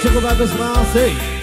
cukup bagus masih buat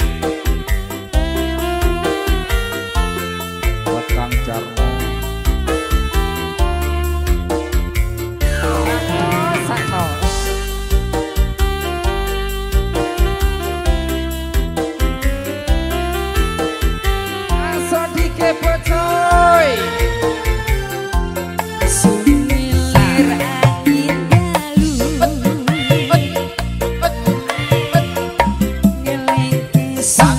Yeah.